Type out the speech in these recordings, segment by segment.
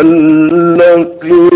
الذي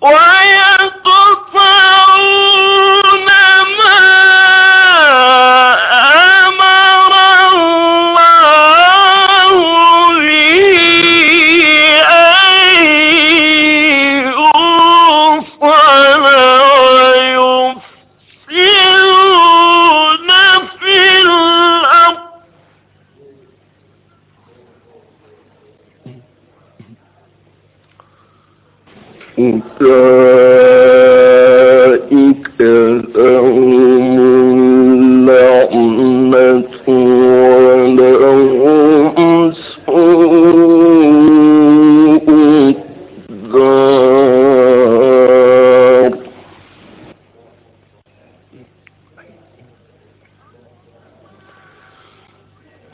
وَا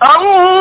أَوْ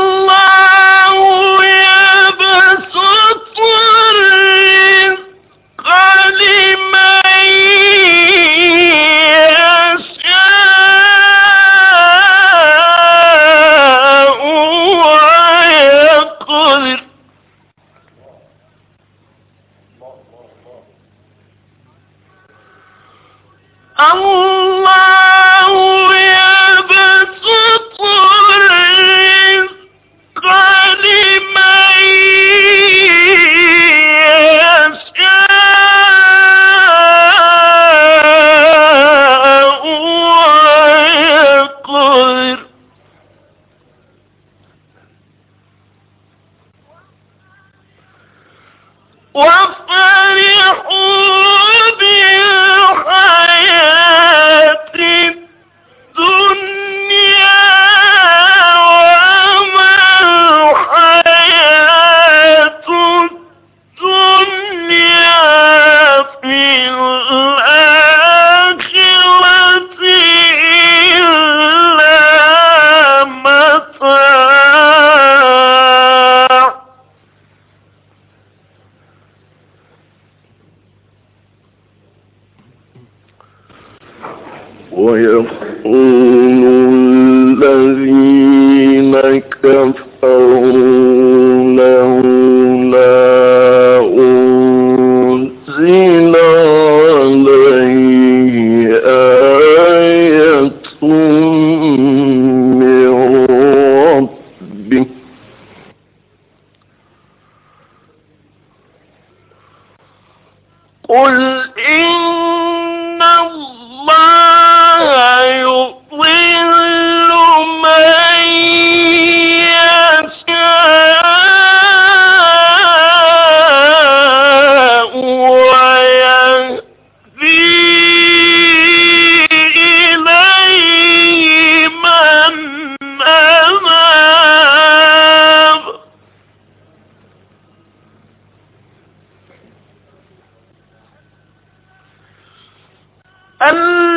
الله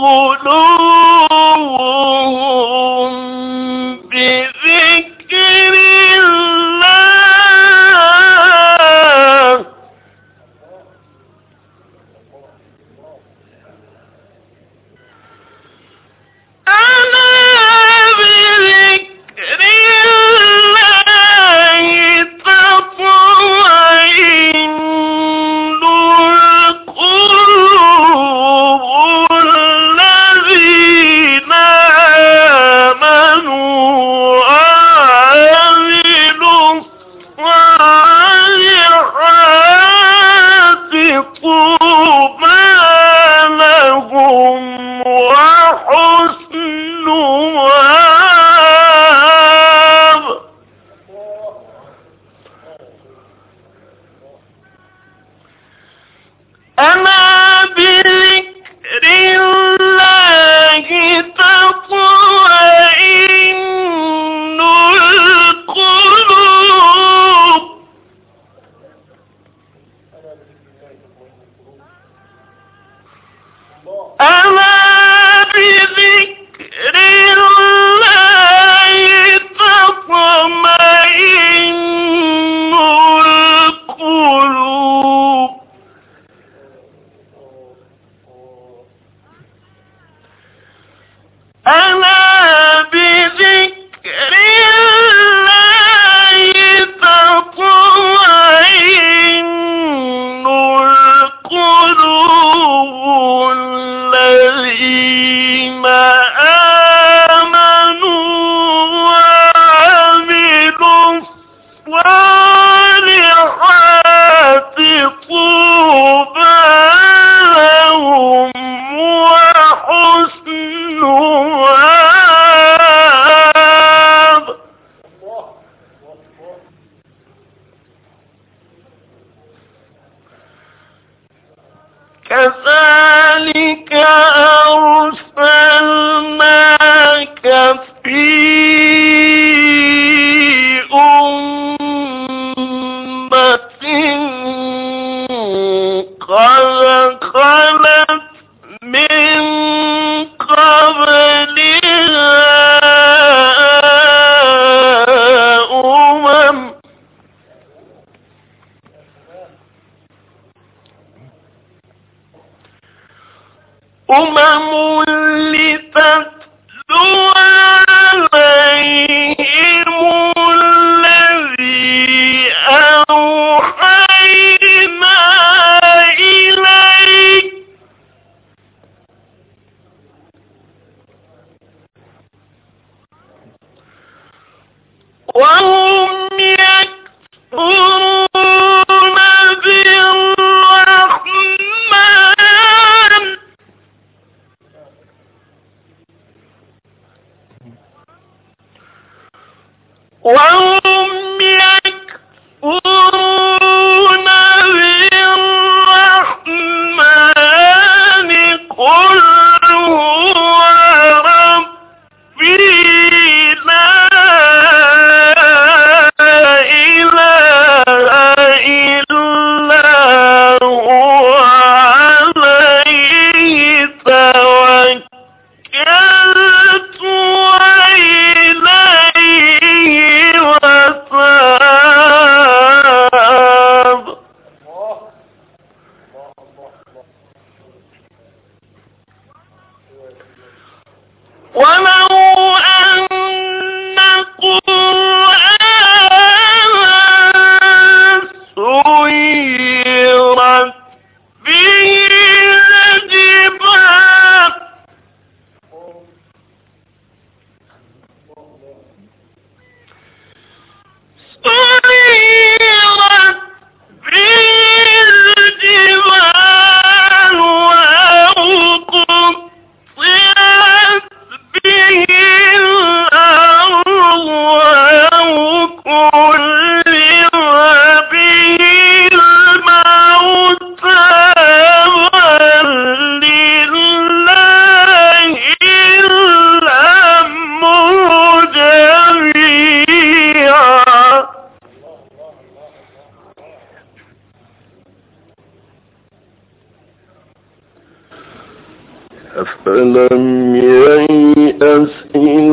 قلوبهم خلق wọ́n أفلم ييأس الذين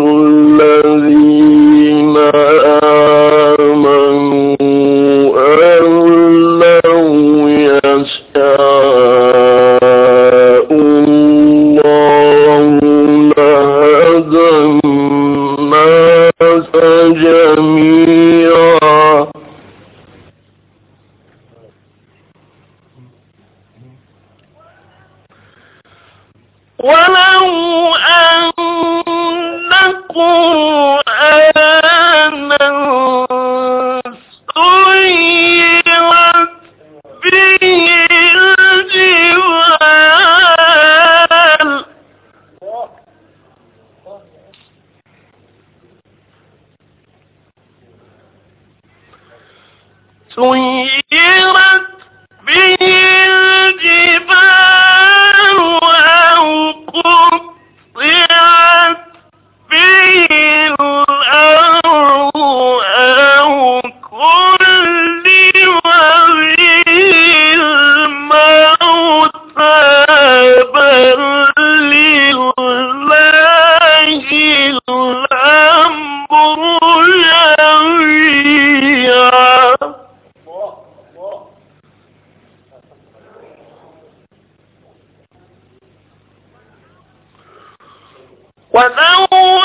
ولو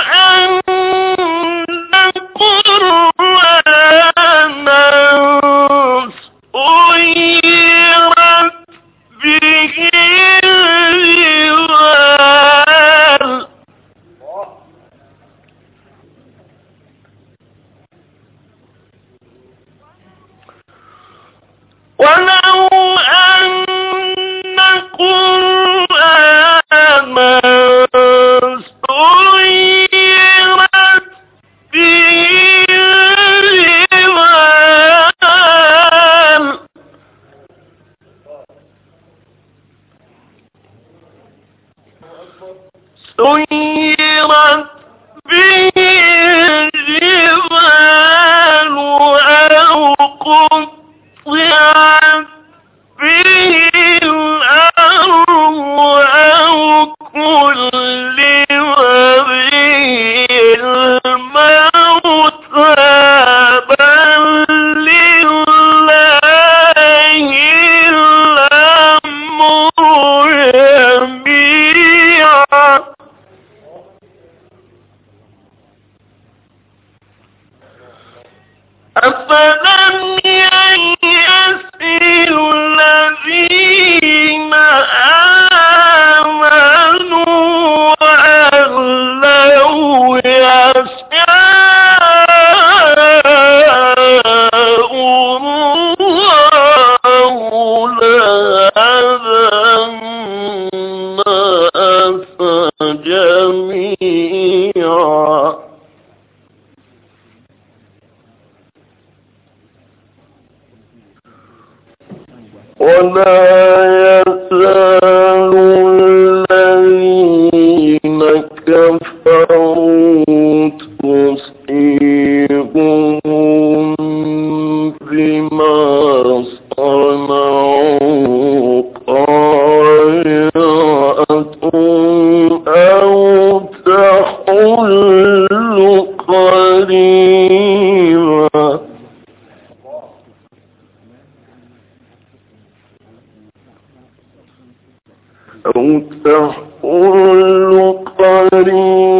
जो أو تحل قريبا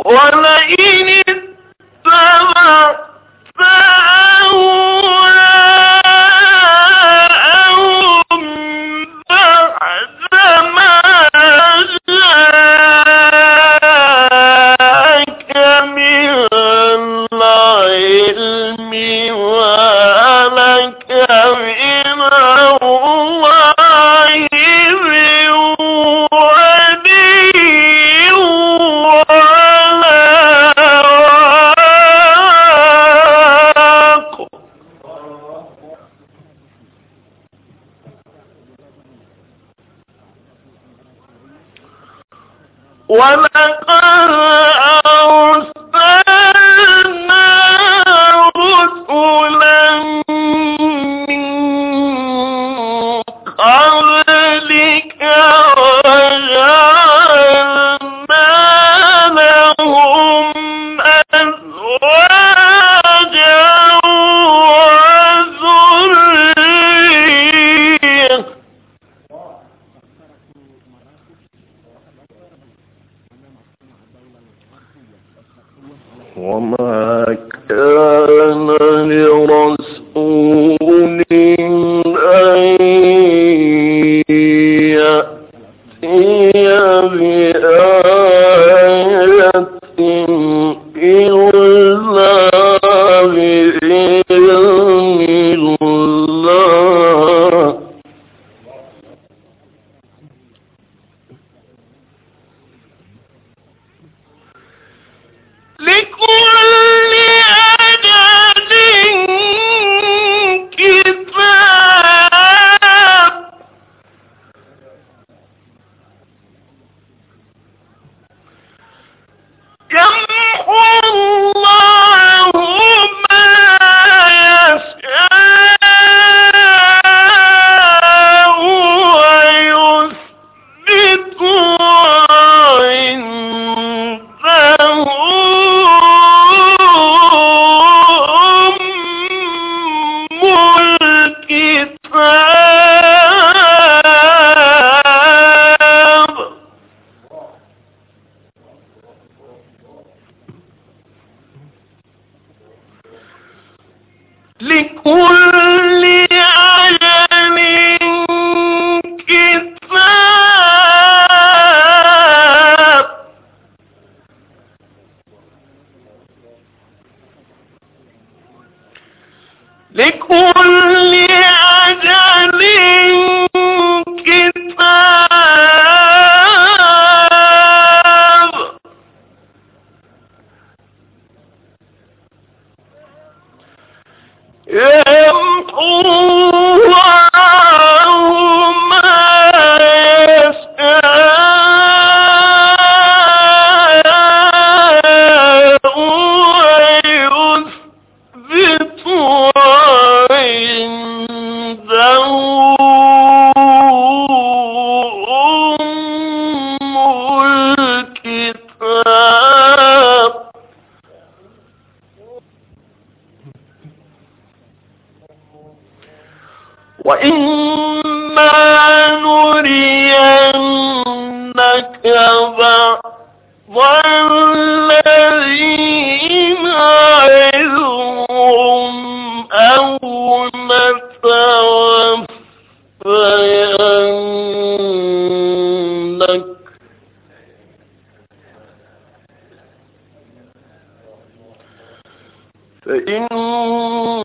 ولئن ولقد أرسلنا Ah! فإنما